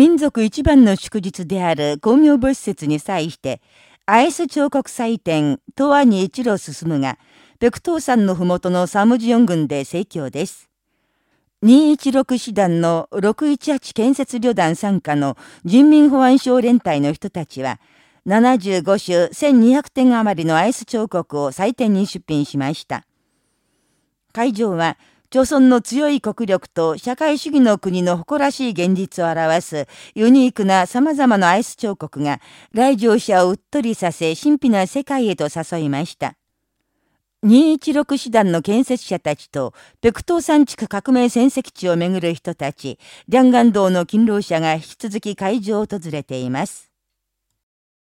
民族一番の祝日である工業母施設に際して、アイス彫刻祭典、東亜に一路進むが、北東山のふもとのサムジヨン郡で盛況です。216師団の618建設旅団参加の人民保安省連隊の人たちは、75種1200点余りのアイス彫刻を祭典に出品しました。会場は、朝鮮の強い国力と社会主義の国の誇らしい現実を表すユニークな様々なアイス彫刻が来場者をうっとりさせ神秘な世界へと誘いました。216師団の建設者たちと、北東山地区革命戦績地をめぐる人たち、両岸道の勤労者が引き続き会場を訪れています。